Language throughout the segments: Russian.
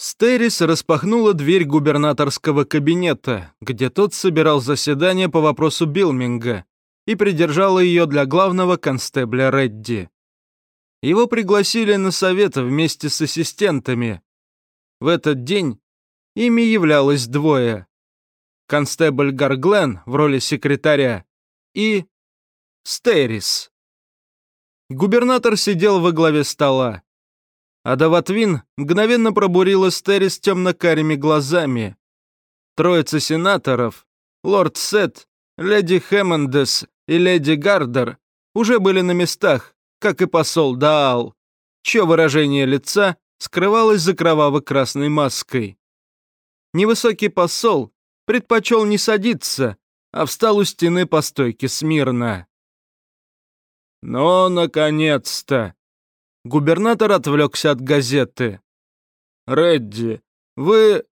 Стерис распахнула дверь губернаторского кабинета, где тот собирал заседание по вопросу Билминга, и придержала ее для главного констебля Редди. Его пригласили на совет вместе с ассистентами. В этот день ими являлось двое. Констебль Гарглен в роли секретаря и Стерис. Губернатор сидел во главе стола. А Даватвин мгновенно пробурила Стерис темно-карими глазами. Троица сенаторов, лорд Сет, леди Хэммондес и леди Гардер уже были на местах, как и посол Даал, чье выражение лица скрывалось за кроваво-красной маской. Невысокий посол предпочел не садиться, а встал у стены по стойке смирно. «Ну, наконец-то!» Губернатор отвлекся от газеты. «Редди, вы...»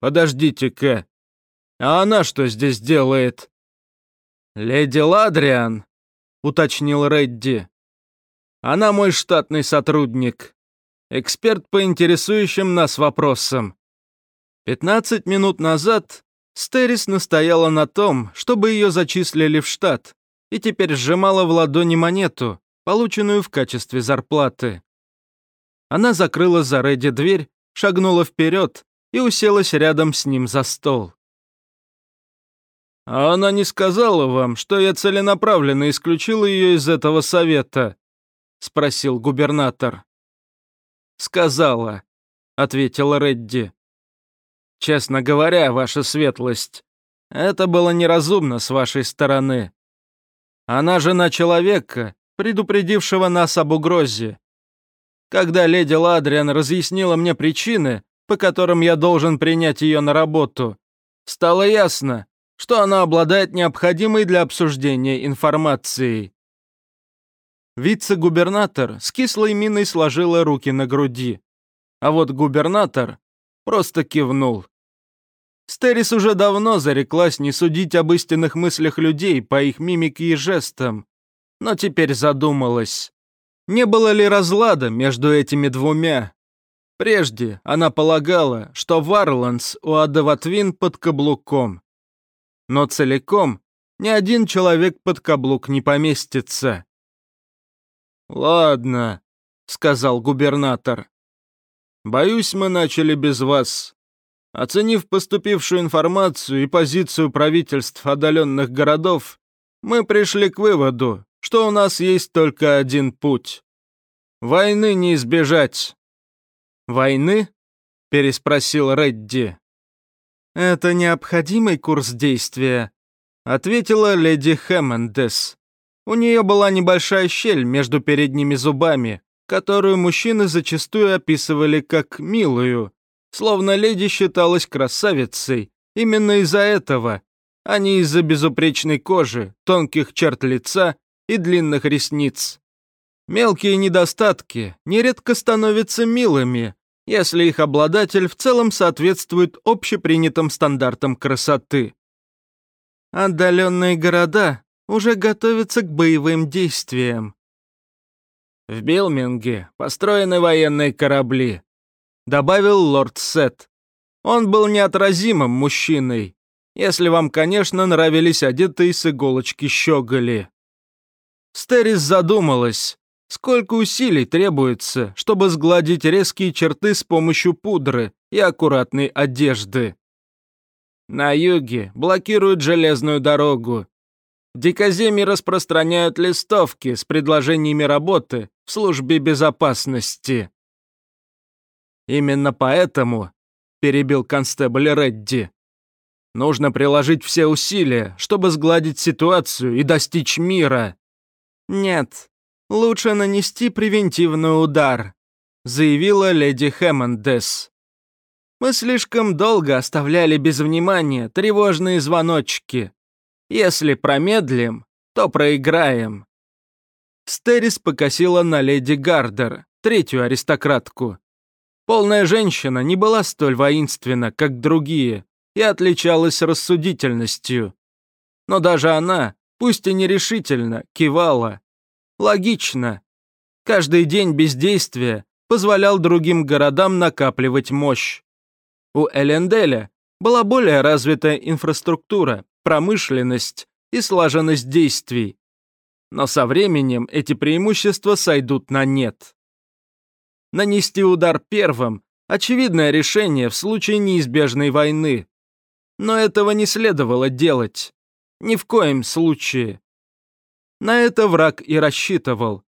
«Подождите-ка. А она что здесь делает?» «Леди Ладриан», — уточнил Редди. «Она мой штатный сотрудник. Эксперт по интересующим нас вопросам. Пятнадцать минут назад Стерис настояла на том, чтобы ее зачислили в штат, и теперь сжимала в ладони монету, полученную в качестве зарплаты. Она закрыла за Редди дверь, шагнула вперед и уселась рядом с ним за стол. «А она не сказала вам, что я целенаправленно исключил ее из этого совета?» — спросил губернатор. «Сказала», — ответил Редди. «Честно говоря, ваша светлость, это было неразумно с вашей стороны. Она жена человека, предупредившего нас об угрозе. Когда леди Ладриан разъяснила мне причины, по которым я должен принять ее на работу, стало ясно, что она обладает необходимой для обсуждения информацией. Вице-губернатор с кислой миной сложила руки на груди, а вот губернатор просто кивнул. Стерис уже давно зареклась не судить об истинных мыслях людей по их мимике и жестам, но теперь задумалась, не было ли разлада между этими двумя. Прежде она полагала, что Варланс у Адаватвин под каблуком. Но целиком ни один человек под каблук не поместится. «Ладно», — сказал губернатор. «Боюсь, мы начали без вас. Оценив поступившую информацию и позицию правительств отдаленных городов, мы пришли к выводу, что у нас есть только один путь. Войны не избежать». «Войны?» — переспросил Редди. «Это необходимый курс действия», — ответила леди Хэммондес. У нее была небольшая щель между передними зубами, которую мужчины зачастую описывали как «милую», словно леди считалась красавицей именно из-за этого, а не из-за безупречной кожи, тонких черт лица и длинных ресниц. Мелкие недостатки нередко становятся милыми, если их обладатель в целом соответствует общепринятым стандартам красоты. Отдаленные города уже готовятся к боевым действиям. В Билминге построены военные корабли, добавил лорд Сет. Он был неотразимым мужчиной, если вам, конечно, нравились одетые с иголочки щеголи. Стерис задумалась, сколько усилий требуется, чтобы сгладить резкие черты с помощью пудры и аккуратной одежды. На юге блокируют железную дорогу. Дикоземи распространяют листовки с предложениями работы в службе безопасности. Именно поэтому, перебил констебль Редди, нужно приложить все усилия, чтобы сгладить ситуацию и достичь мира. «Нет, лучше нанести превентивный удар», заявила леди Хэммондес. «Мы слишком долго оставляли без внимания тревожные звоночки. Если промедлим, то проиграем». Стерис покосила на леди Гардер, третью аристократку. Полная женщина не была столь воинственна, как другие, и отличалась рассудительностью. Но даже она пусть и нерешительно, кивала. Логично. Каждый день бездействия позволял другим городам накапливать мощь. У Эленделя была более развитая инфраструктура, промышленность и слаженность действий. Но со временем эти преимущества сойдут на нет. Нанести удар первым – очевидное решение в случае неизбежной войны. Но этого не следовало делать. Ни в коем случае. На это враг и рассчитывал.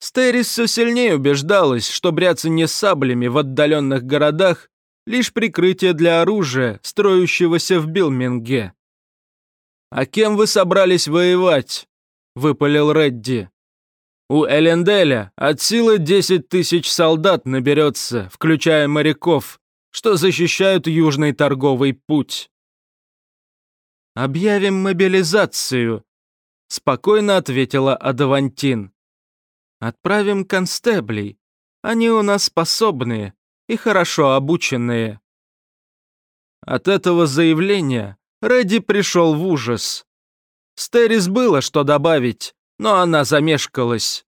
Стерис все сильнее убеждалась, что бряцание саблями в отдаленных городах – лишь прикрытие для оружия, строящегося в Билминге. «А кем вы собрались воевать?» – выпалил Редди. «У Эленделя от силы 10 тысяч солдат наберется, включая моряков, что защищают Южный торговый путь». «Объявим мобилизацию», – спокойно ответила Адавантин. «Отправим констеблей. Они у нас способные и хорошо обученные». От этого заявления Редди пришел в ужас. Стерис было что добавить, но она замешкалась.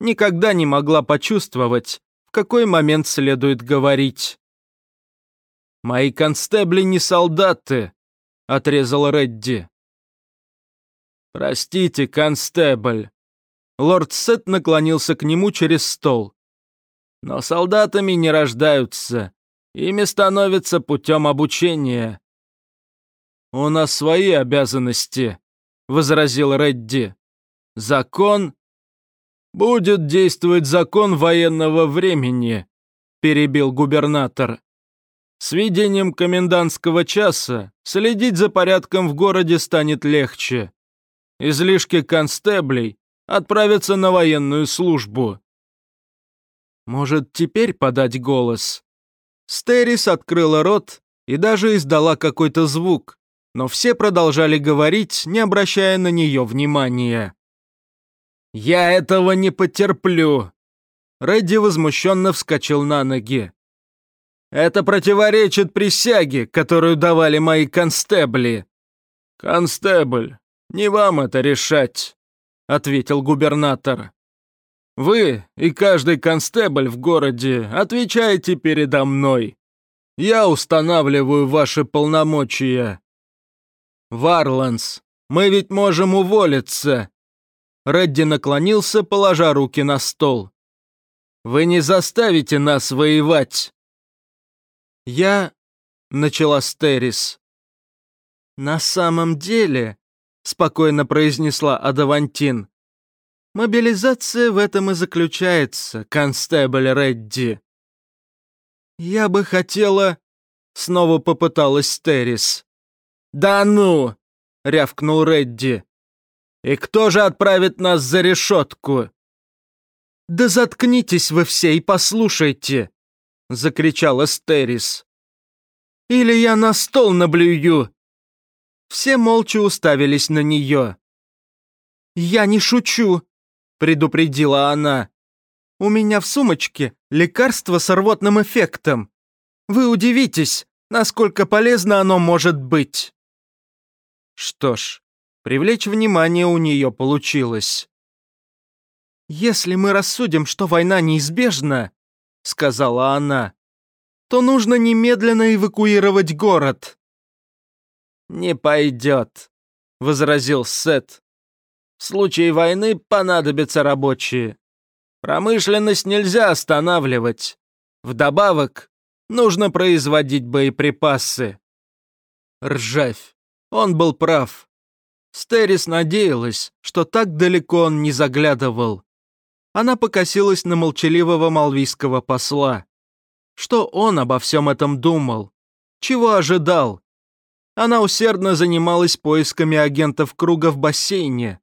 Никогда не могла почувствовать, в какой момент следует говорить. «Мои констебли не солдаты», — отрезал Редди. «Простите, констебль». Лорд Сет наклонился к нему через стол. «Но солдатами не рождаются. Ими становятся путем обучения. «У нас свои обязанности», — возразил Редди. «Закон...» «Будет действовать закон военного времени», — перебил губернатор. «С видением комендантского часа следить за порядком в городе станет легче. Излишки констеблей отправятся на военную службу». «Может, теперь подать голос?» Стерис открыла рот и даже издала какой-то звук, но все продолжали говорить, не обращая на нее внимания. «Я этого не потерплю!» Редди возмущенно вскочил на ноги. «Это противоречит присяге, которую давали мои констебли». «Констебль, не вам это решать», — ответил губернатор. «Вы и каждый констебль в городе отвечаете передо мной. Я устанавливаю ваши полномочия. «Варланс, мы ведь можем уволиться!» Редди наклонился, положа руки на стол. «Вы не заставите нас воевать!» «Я...» — начала Стерис. «На самом деле...» — спокойно произнесла Адавантин. «Мобилизация в этом и заключается, констебль Редди». «Я бы хотела...» — снова попыталась Стерис. «Да ну!» — рявкнул Редди. «И кто же отправит нас за решетку?» «Да заткнитесь вы все и послушайте!» — закричал Эстерис. «Или я на стол наблюю!» Все молча уставились на нее. «Я не шучу!» — предупредила она. «У меня в сумочке лекарство с рвотным эффектом. Вы удивитесь, насколько полезно оно может быть!» Что ж, привлечь внимание у нее получилось. «Если мы рассудим, что война неизбежна», — сказала она, «то нужно немедленно эвакуировать город». «Не пойдет», — возразил Сет. «В случае войны понадобятся рабочие. Промышленность нельзя останавливать. Вдобавок, нужно производить боеприпасы». Ржавь. Он был прав. Стерис надеялась, что так далеко он не заглядывал. Она покосилась на молчаливого малвийского посла. Что он обо всем этом думал? Чего ожидал? Она усердно занималась поисками агентов круга в бассейне.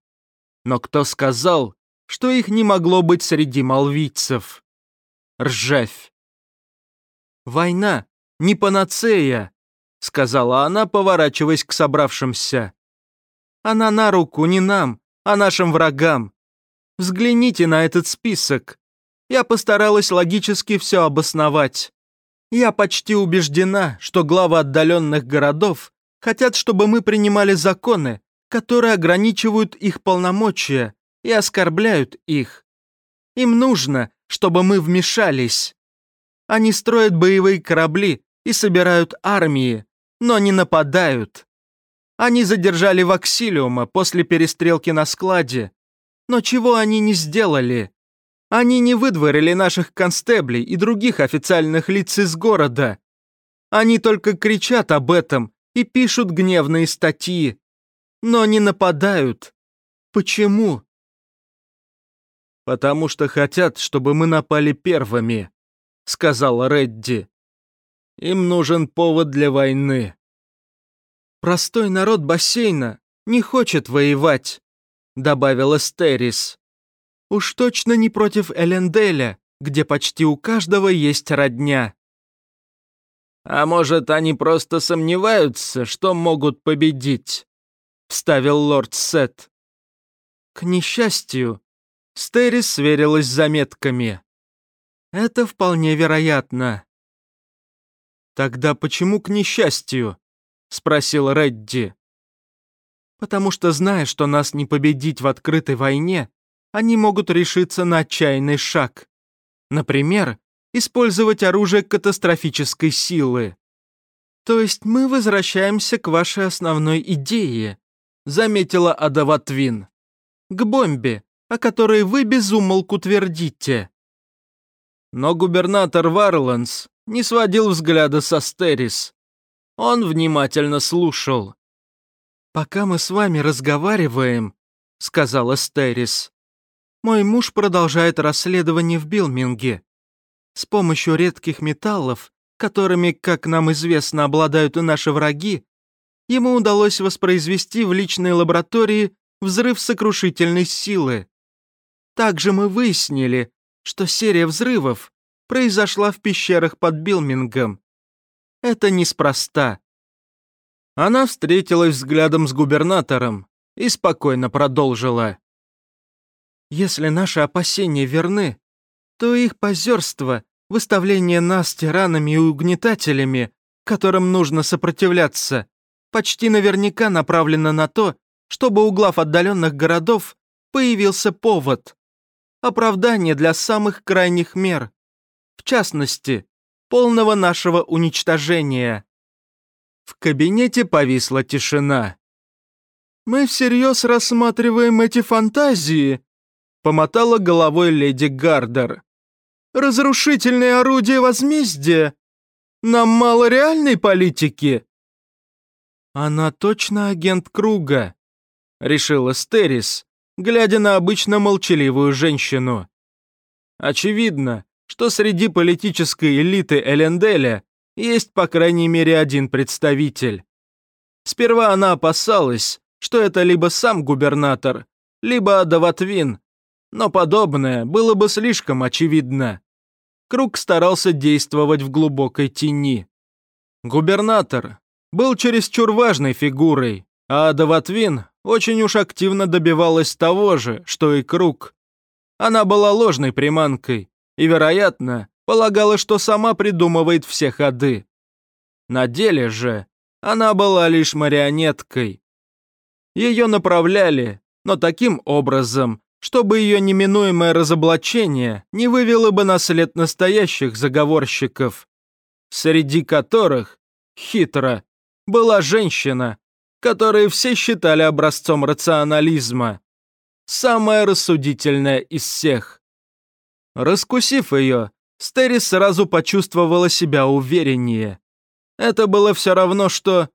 Но кто сказал, что их не могло быть среди малвийцев? Ржавь. Война не панацея, сказала она, поворачиваясь к собравшимся. Она на руку не нам, а нашим врагам. Взгляните на этот список. Я постаралась логически все обосновать. Я почти убеждена, что главы отдаленных городов хотят, чтобы мы принимали законы, которые ограничивают их полномочия и оскорбляют их. Им нужно, чтобы мы вмешались. Они строят боевые корабли и собирают армии, но не нападают. Они задержали Ваксилиума после перестрелки на складе. Но чего они не сделали? Они не выдворили наших констеблей и других официальных лиц из города. Они только кричат об этом и пишут гневные статьи, но не нападают. Почему? «Потому что хотят, чтобы мы напали первыми», — сказал Редди. «Им нужен повод для войны». «Простой народ бассейна не хочет воевать», — добавила Стерис. «Уж точно не против Эленделя, где почти у каждого есть родня». «А может, они просто сомневаются, что могут победить?» — вставил лорд Сет. К несчастью, Стерис сверилась с заметками. Это вполне вероятно. «Тогда почему к несчастью?» — спросил Редди. «Потому что, зная, что нас не победить в открытой войне, они могут решиться на отчаянный шаг. Например, использовать оружие катастрофической силы. То есть мы возвращаемся к вашей основной идее», — заметила Адаватвин. «К бомбе, о которой вы безумолку твердите». Но губернатор Варланс не сводил взгляда со Стерис. Он внимательно слушал. «Пока мы с вами разговариваем», — сказала Стерис, «мой муж продолжает расследование в Билминге. С помощью редких металлов, которыми, как нам известно, обладают и наши враги, ему удалось воспроизвести в личной лаборатории взрыв сокрушительной силы. Также мы выяснили, что серия взрывов произошла в пещерах под Билмингом. Это неспроста. Она встретилась взглядом с губернатором и спокойно продолжила. Если наши опасения верны, то их позерство, выставление нас тиранами и угнетателями, которым нужно сопротивляться, почти наверняка направлено на то, чтобы у глав отдаленных городов появился повод оправдание для самых крайних мер, в частности, полного нашего уничтожения. В кабинете повисла тишина. «Мы всерьез рассматриваем эти фантазии», — помотала головой леди Гардер. «Разрушительные орудия возмездия? Нам мало реальной политики?» «Она точно агент Круга», — решила Стерис, глядя на обычно молчаливую женщину. Очевидно, что среди политической элиты Эленделя есть по крайней мере один представитель. Сперва она опасалась, что это либо сам губернатор, либо Даватвин, но подобное было бы слишком очевидно. Круг старался действовать в глубокой тени. Губернатор был чересчур важной фигурой, а Даватвин очень уж активно добивалась того же, что и Круг. Она была ложной приманкой и, вероятно, полагала, что сама придумывает все ходы. На деле же она была лишь марионеткой. Ее направляли, но таким образом, чтобы ее неминуемое разоблачение не вывело бы на след настоящих заговорщиков, среди которых, хитро, была женщина, которые все считали образцом рационализма. Самая рассудительная из всех. Раскусив ее, Стерис сразу почувствовала себя увереннее. Это было все равно, что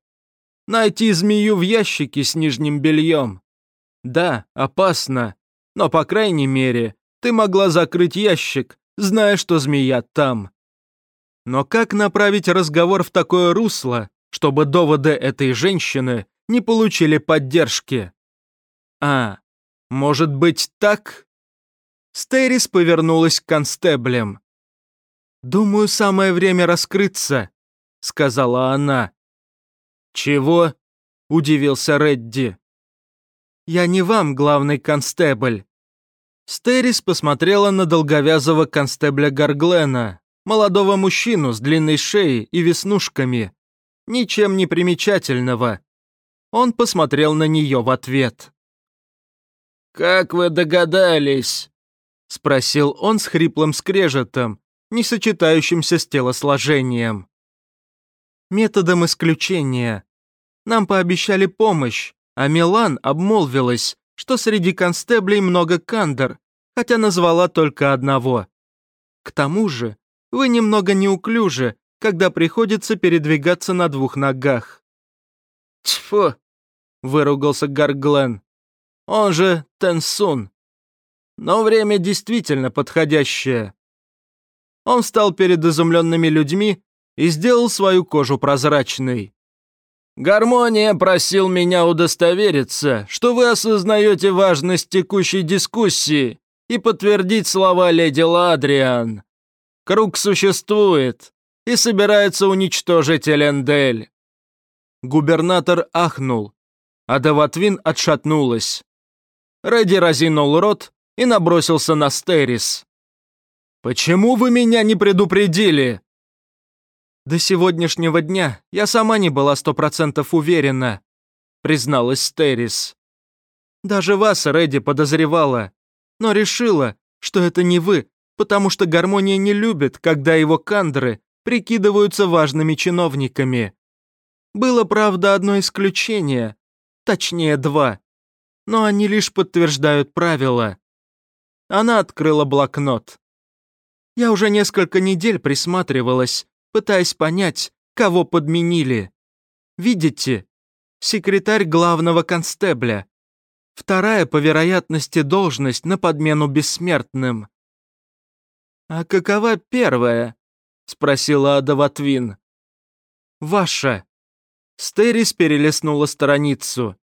найти змею в ящике с нижним бельем. Да, опасно, но, по крайней мере, ты могла закрыть ящик, зная, что змея там. Но как направить разговор в такое русло, чтобы доводы этой женщины не получили поддержки. А, может быть так? Стерис повернулась к констеблям. «Думаю, самое время раскрыться», — сказала она. «Чего?» — удивился Редди. «Я не вам, главный констебль». Стерис посмотрела на долговязого констебля Гарглена, молодого мужчину с длинной шеей и веснушками. Ничем не примечательного. Он посмотрел на нее в ответ. «Как вы догадались?» — спросил он с хриплым скрежетом, не сочетающимся с телосложением. «Методом исключения. Нам пообещали помощь, а Милан обмолвилась, что среди констеблей много кандер, хотя назвала только одного. К тому же, вы немного неуклюжи, когда приходится передвигаться на двух ногах». «Тьфу!» — выругался Гарглен. «Он же Тенсун. Но время действительно подходящее». Он встал перед изумленными людьми и сделал свою кожу прозрачной. «Гармония просил меня удостовериться, что вы осознаете важность текущей дискуссии и подтвердить слова леди Ладриан. Круг существует и собирается уничтожить Элендель». Губернатор ахнул, а Даватвин отшатнулась. Рэдди разинул рот и набросился на Стерис. «Почему вы меня не предупредили?» «До сегодняшнего дня я сама не была сто процентов уверена», призналась Стерис. «Даже вас, Рэдди, подозревала, но решила, что это не вы, потому что гармония не любит, когда его кандры прикидываются важными чиновниками. Было, правда, одно исключение, точнее два, но они лишь подтверждают правила». Она открыла блокнот. Я уже несколько недель присматривалась пытаясь понять, кого подменили. Видите? Секретарь главного констебля. Вторая по вероятности должность на подмену бессмертным. «А какова первая?» — спросила Адаватвин. «Ваша». Стерис перелистнула страницу.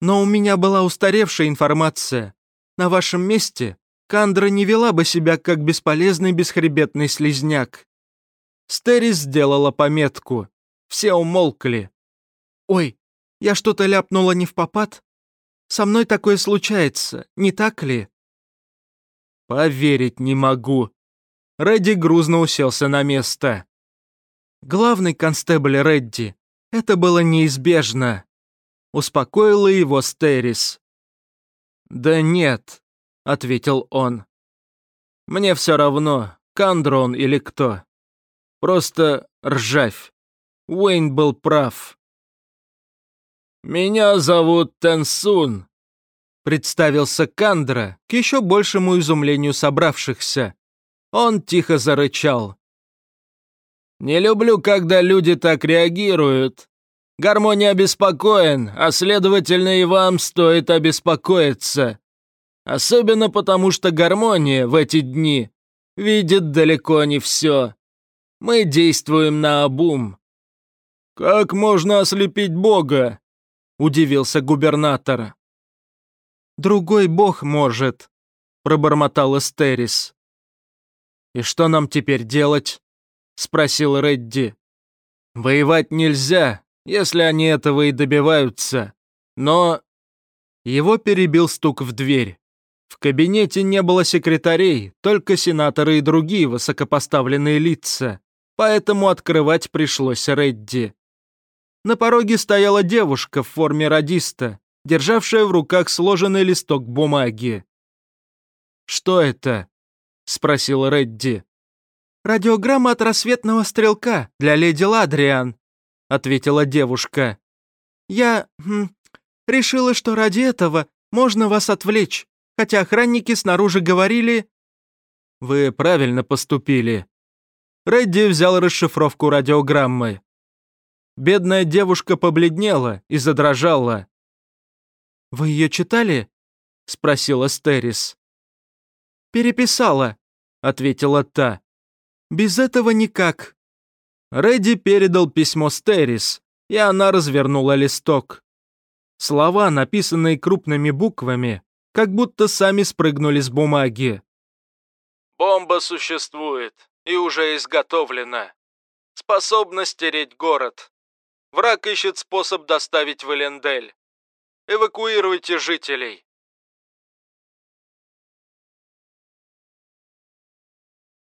«Но у меня была устаревшая информация. На вашем месте Кандра не вела бы себя как бесполезный бесхребетный слизняк. Стерис сделала пометку. Все умолкли. «Ой, я что-то ляпнула не в попад? Со мной такое случается, не так ли?» «Поверить не могу». Редди грузно уселся на место. «Главный констебль Редди, это было неизбежно», — успокоила его Стерис. «Да нет», — ответил он. «Мне все равно, Кандрон или кто. Просто ржавь. Уэйн был прав. «Меня зовут Тенсун», — представился Кандра к еще большему изумлению собравшихся. Он тихо зарычал. «Не люблю, когда люди так реагируют. Гармония обеспокоен, а следовательно и вам стоит обеспокоиться. Особенно потому, что гармония в эти дни видит далеко не все. Мы действуем на обум». «Как можно ослепить Бога?» – удивился губернатор. «Другой бог может», – пробормотал Эстерис. «И что нам теперь делать?» – спросил Редди. «Воевать нельзя, если они этого и добиваются. Но...» Его перебил стук в дверь. В кабинете не было секретарей, только сенаторы и другие высокопоставленные лица поэтому открывать пришлось Редди. На пороге стояла девушка в форме радиста, державшая в руках сложенный листок бумаги. «Что это?» — спросил Редди. «Радиограмма от рассветного стрелка для леди Ладриан», — ответила девушка. «Я хм, решила, что ради этого можно вас отвлечь, хотя охранники снаружи говорили...» «Вы правильно поступили», Редди взял расшифровку радиограммы. Бедная девушка побледнела и задрожала. «Вы ее читали?» — спросила Стерис. «Переписала», — ответила та. «Без этого никак». Редди передал письмо Стерис, и она развернула листок. Слова, написанные крупными буквами, как будто сами спрыгнули с бумаги. «Бомба существует и уже изготовлена. Способна стереть город. Враг ищет способ доставить в Элендель. Эвакуируйте жителей.